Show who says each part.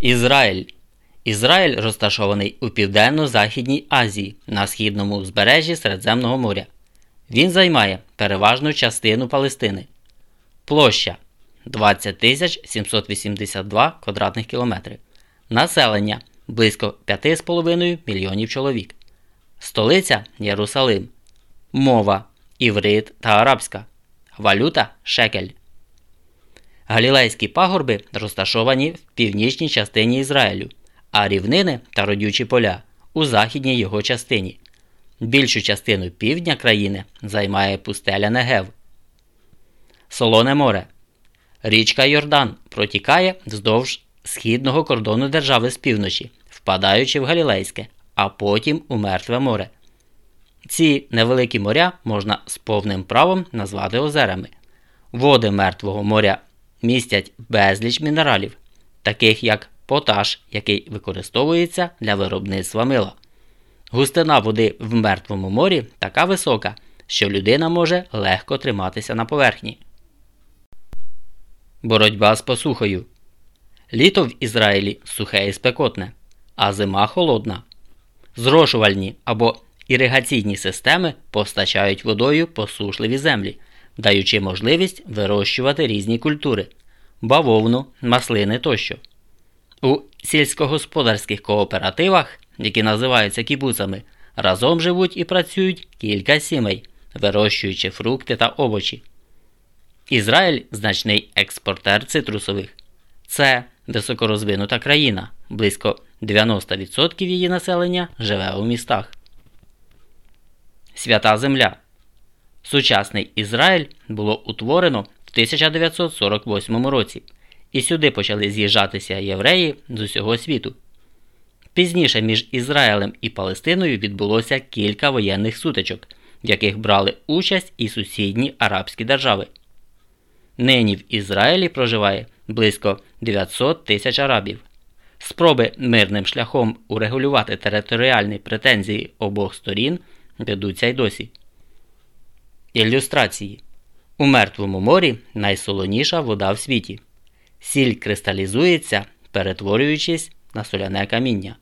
Speaker 1: Ізраїль. Ізраїль розташований у Південно-Західній Азії на східному узбережжі Середземного моря. Він займає переважну частину Палестини. Площа 20 782 квадратних кілометри. Населення близько 5,5 мільйонів чоловік. Столиця Єрусалим. Мова іврит та арабська. Валюта шекель. Галілейські пагорби розташовані в північній частині Ізраїлю, а рівнини та родючі поля у західній його частині. Більшу частину півдня країни займає пустеля Негев. Солоне море. Річка Йордан протікає вздовж східного кордону держави з півночі, впадаючи в Галілейське, а потім у Мертве море. Ці невеликі моря можна з повним правом назвати озерами. Води Мертвого моря містять безліч мінералів, таких як поташ, який використовується для виробництва мила. Густина води в Мертвому морі така висока, що людина може легко триматися на поверхні. Боротьба з посухою. Літо в Ізраїлі сухе і спекотне, а зима холодна. Зрошувальні або іригаційні системи постачають водою посушливі землі, даючи можливість вирощувати різні культури бавовну, маслини тощо. У сільськогосподарських кооперативах, які називаються кібуцами, разом живуть і працюють кілька сімей, вирощуючи фрукти та овочі. Ізраїль значний експортер цитрусових. Це високорозвинута країна, близько 90% її населення живе у містах. Свята Земля. Сучасний Ізраїль було утворено в 1948 році, і сюди почали з'їжджатися євреї з усього світу. Пізніше між Ізраїлем і Палестиною відбулося кілька воєнних сутичок, в яких брали участь і сусідні арабські держави. Нині в Ізраїлі проживає близько 900 тисяч арабів. Спроби мирним шляхом урегулювати територіальні претензії обох сторін ведуться й досі. Ілюстрації У Мертвому морі найсолоніша вода в світі. Сіль кристалізується, перетворюючись на соляне каміння.